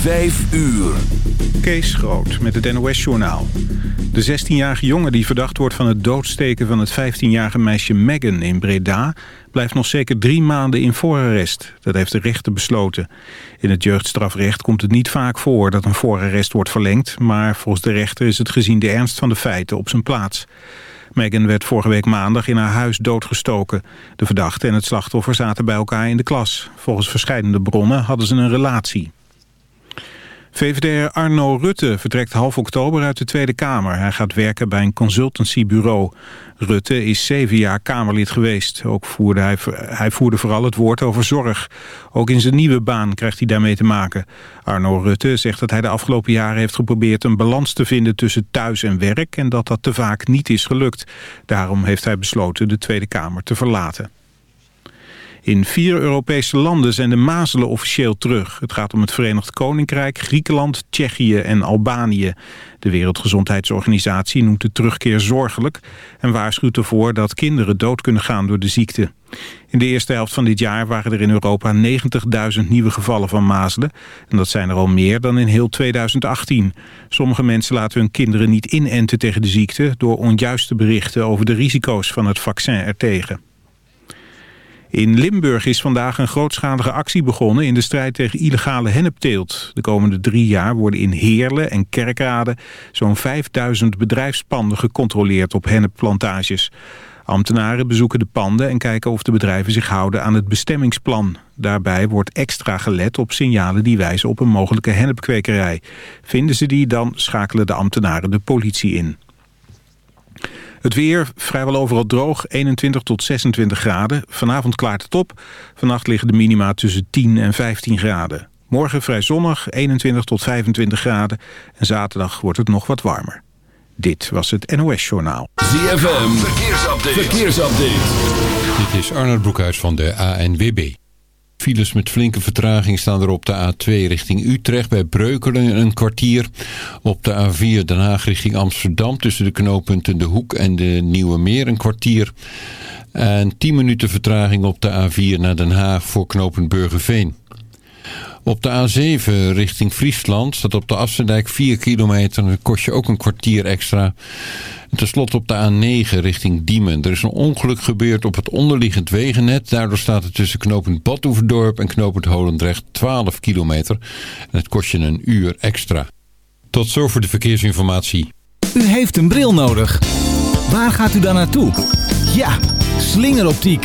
Vijf uur. Kees Groot met het NOS-journaal. De 16-jarige jongen die verdacht wordt van het doodsteken van het 15-jarige meisje Megan in Breda... blijft nog zeker drie maanden in voorarrest. Dat heeft de rechter besloten. In het jeugdstrafrecht komt het niet vaak voor dat een voorarrest wordt verlengd... maar volgens de rechter is het gezien de ernst van de feiten op zijn plaats. Megan werd vorige week maandag in haar huis doodgestoken. De verdachte en het slachtoffer zaten bij elkaar in de klas. Volgens verschillende bronnen hadden ze een relatie. VVD'er Arno Rutte vertrekt half oktober uit de Tweede Kamer. Hij gaat werken bij een consultancybureau. Rutte is zeven jaar Kamerlid geweest. Ook voerde hij, hij voerde vooral het woord over zorg. Ook in zijn nieuwe baan krijgt hij daarmee te maken. Arno Rutte zegt dat hij de afgelopen jaren heeft geprobeerd... een balans te vinden tussen thuis en werk... en dat dat te vaak niet is gelukt. Daarom heeft hij besloten de Tweede Kamer te verlaten. In vier Europese landen zijn de mazelen officieel terug. Het gaat om het Verenigd Koninkrijk, Griekenland, Tsjechië en Albanië. De Wereldgezondheidsorganisatie noemt de terugkeer zorgelijk... en waarschuwt ervoor dat kinderen dood kunnen gaan door de ziekte. In de eerste helft van dit jaar waren er in Europa 90.000 nieuwe gevallen van mazelen. En dat zijn er al meer dan in heel 2018. Sommige mensen laten hun kinderen niet inenten tegen de ziekte... door onjuiste berichten over de risico's van het vaccin ertegen. In Limburg is vandaag een grootschalige actie begonnen in de strijd tegen illegale hennepteelt. De komende drie jaar worden in Heerlen en Kerkrade zo'n 5000 bedrijfspanden gecontroleerd op hennepplantages. Ambtenaren bezoeken de panden en kijken of de bedrijven zich houden aan het bestemmingsplan. Daarbij wordt extra gelet op signalen die wijzen op een mogelijke hennepkwekerij. Vinden ze die, dan schakelen de ambtenaren de politie in. Het weer vrijwel overal droog, 21 tot 26 graden. Vanavond klaart het op. Vannacht liggen de minima tussen 10 en 15 graden. Morgen vrij zonnig, 21 tot 25 graden. En zaterdag wordt het nog wat warmer. Dit was het NOS Journaal. ZFM, verkeersupdate. verkeersupdate. Dit is Arnold Broekhuis van de ANWB. Files met flinke vertraging staan er op de A2 richting Utrecht bij Breukelen een kwartier. Op de A4 Den Haag richting Amsterdam tussen de knooppunten De Hoek en de Nieuwe Meer een kwartier. En 10 minuten vertraging op de A4 naar Den Haag voor knooppunt Burgerveen. Op de A7 richting Friesland staat op de Afsendijk 4 kilometer. Dat kost je ook een kwartier extra. En tenslotte op de A9 richting Diemen. Er is een ongeluk gebeurd op het onderliggend wegennet. Daardoor staat het tussen knooppunt Badhoevedorp en knooppunt Holendrecht 12 kilometer. En het kost je een uur extra. Tot zover de verkeersinformatie. U heeft een bril nodig. Waar gaat u dan naartoe? Ja, slingeroptiek.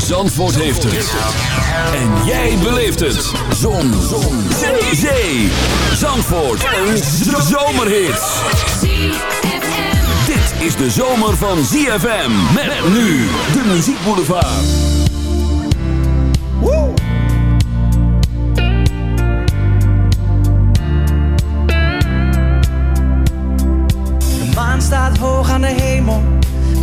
Zandvoort heeft het. En jij beleeft het. Zon. Zon. Zee. Zandvoort. Een zomerhit. Dit is de zomer van ZFM. Met nu de muziekboulevard. Woe! De maan staat hoog aan de hemel.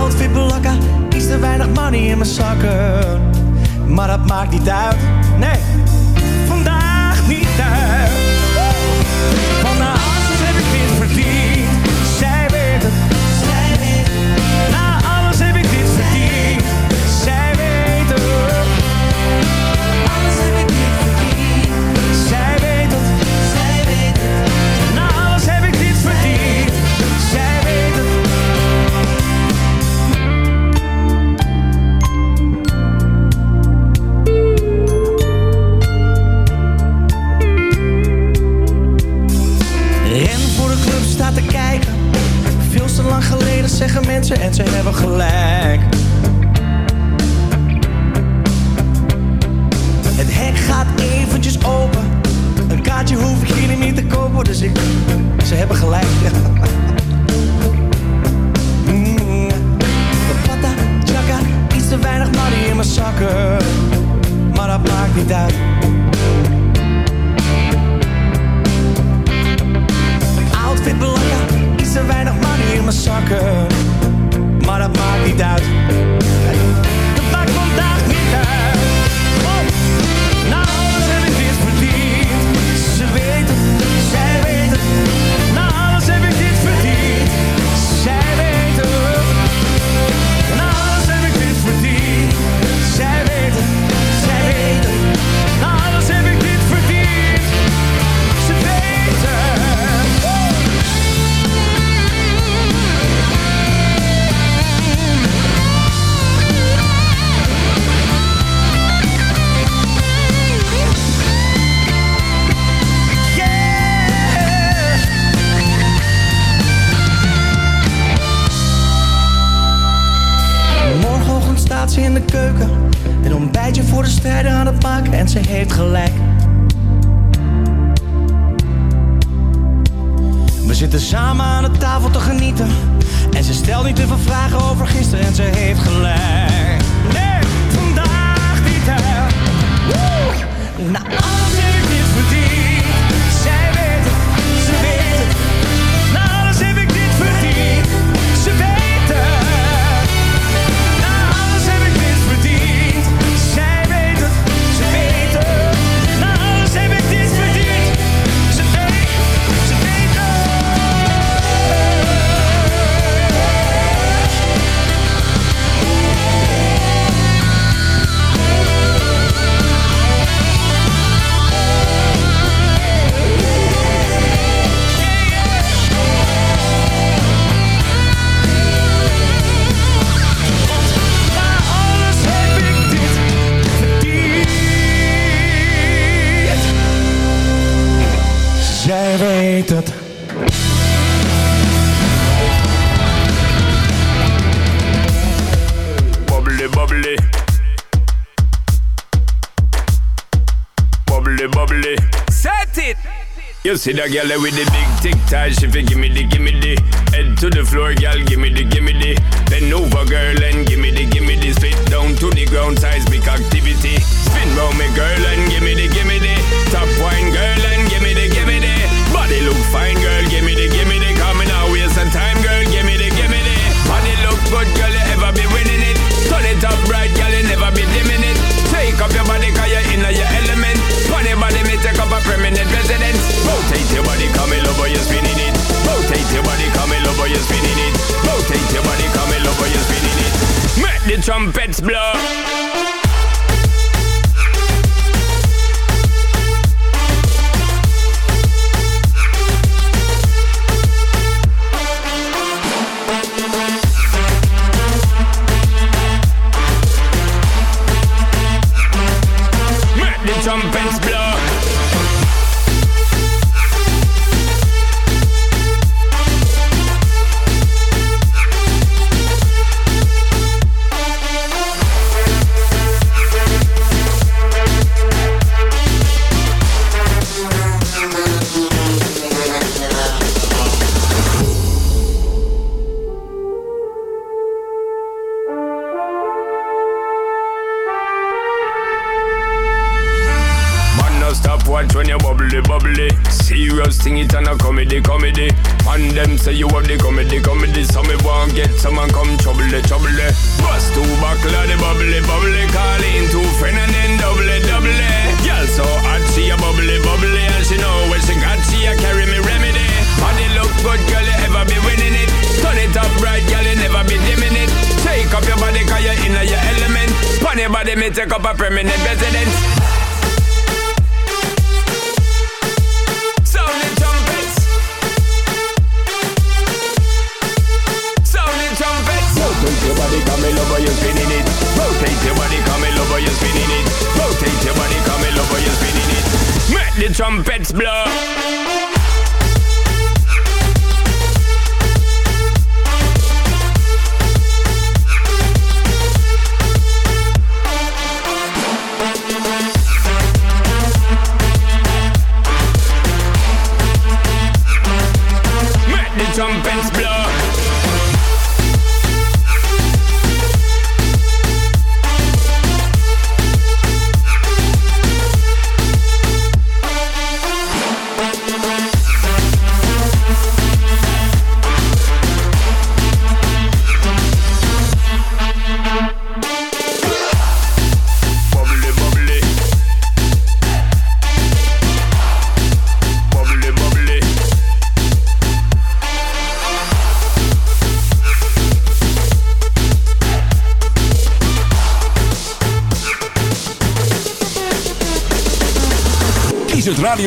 Outfit belakka, iets te weinig money in mijn zakken. Maar dat maakt niet uit. Nee, vandaag niet uit. Lang geleden zeggen mensen en ze hebben gelijk. Het hek gaat eventjes open. Een kaartje hoef ik hier niet te kopen, dus ik... Ze hebben gelijk. Mm. Pata, iets te weinig money in mijn zakken. Maar dat maakt niet uit. outfit belangrijk Iets te weinig money in mijn zakken. Maar dat maakt niet uit You see that girl with the big tic tac, she fi gimme the, gimme the. Head to the floor, girl, gimme the, gimme the. Bend over, girl, and gimme the, gimme the. Spit down to the ground, seismic activity. Spin round me, girl, trumpets blow trumpets blow.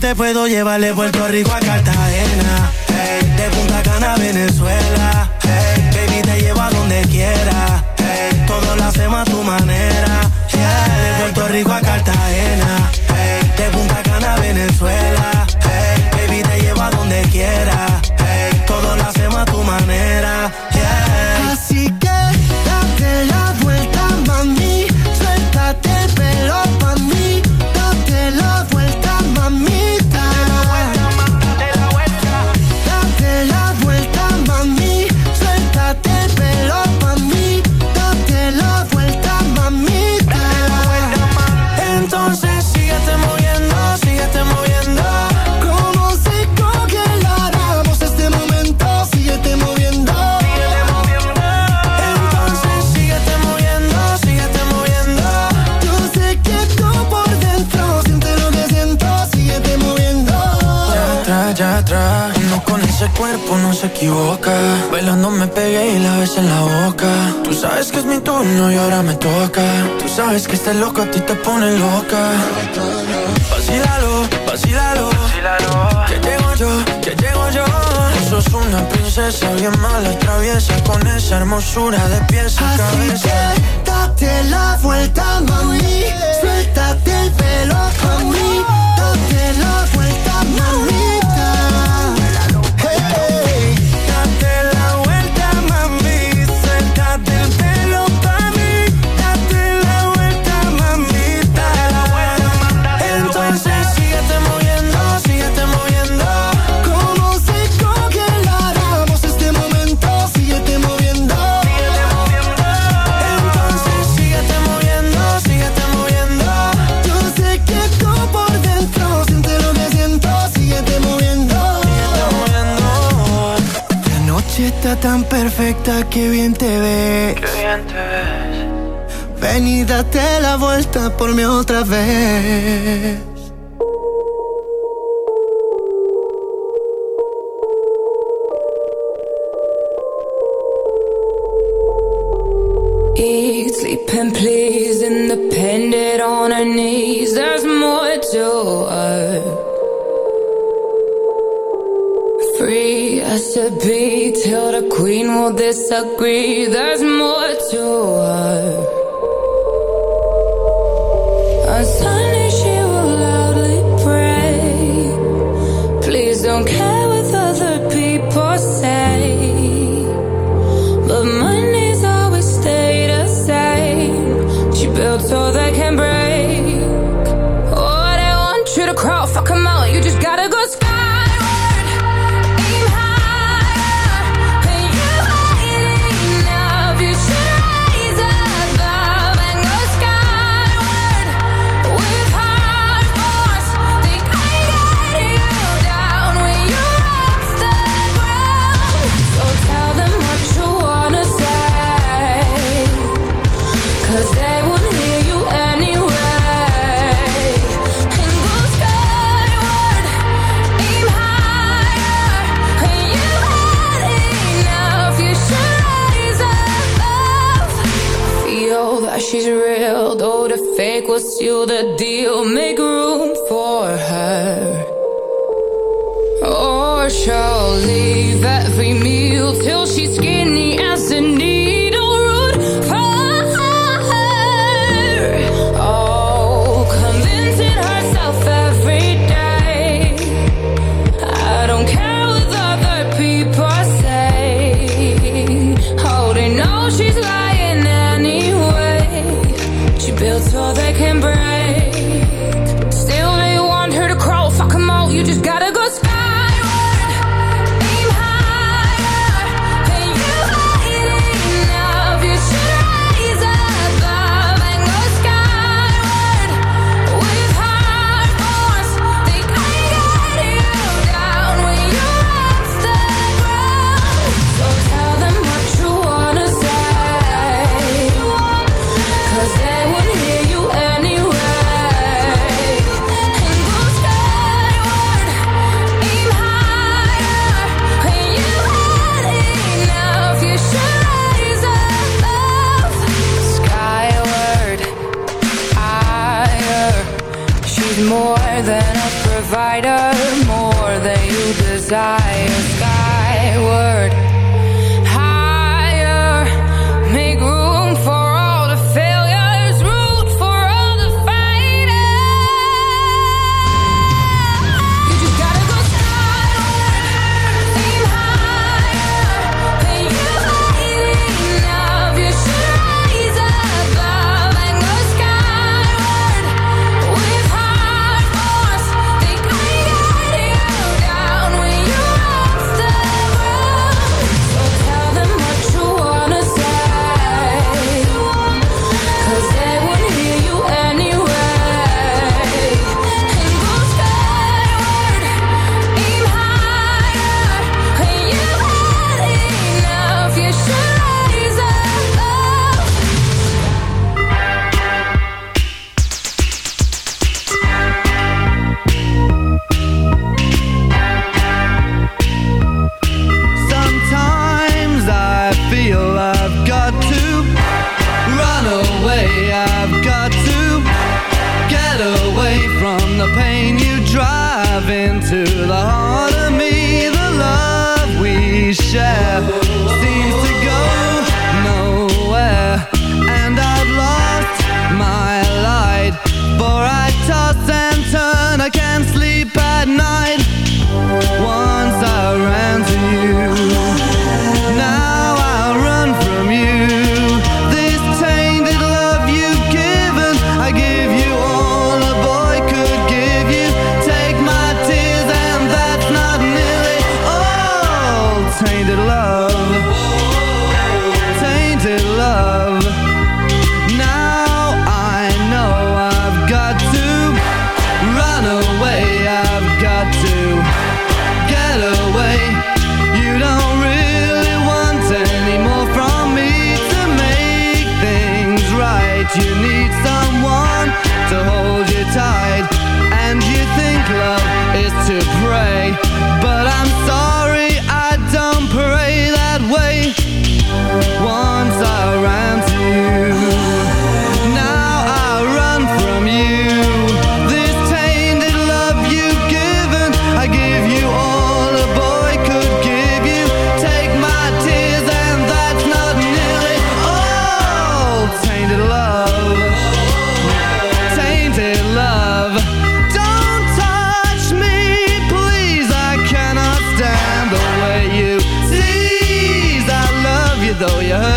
Te puedo llevar de Puerto Rico a Cartagena. De Punta Cana a Venezuela. Baby, te llevo a donde quiera. Hey, todo lo hacemos a tu manera. De Puerto Rico a Cartagena. De Punta Cana a Venezuela. Baby, te llevo a donde quiera. Sabes que este loco a ti te pone loca. Vacílalo, vacílalo. Que llego yo, que llego yo. Tú sos una princesa bien mala, traviesa. Con esa hermosura de pies a cabeza. date la vuelta, mami. Suéltate el pelo, mami. Date la vuelta, mami. Tan perfecta que bien te ves. Qué bien te ves. Ven y date la vuelta por mí otra vez. agree that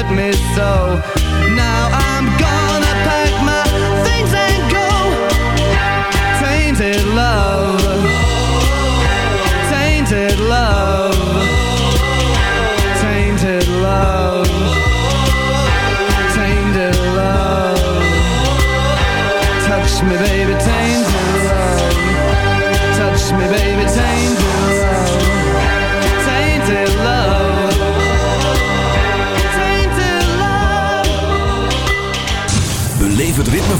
hurt me so. Now I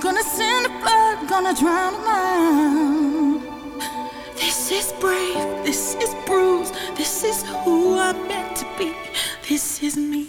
Gonna send a flood, gonna drown a man. This is brave, this is bruised, this is who I'm meant to be, this is me.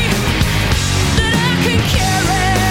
care.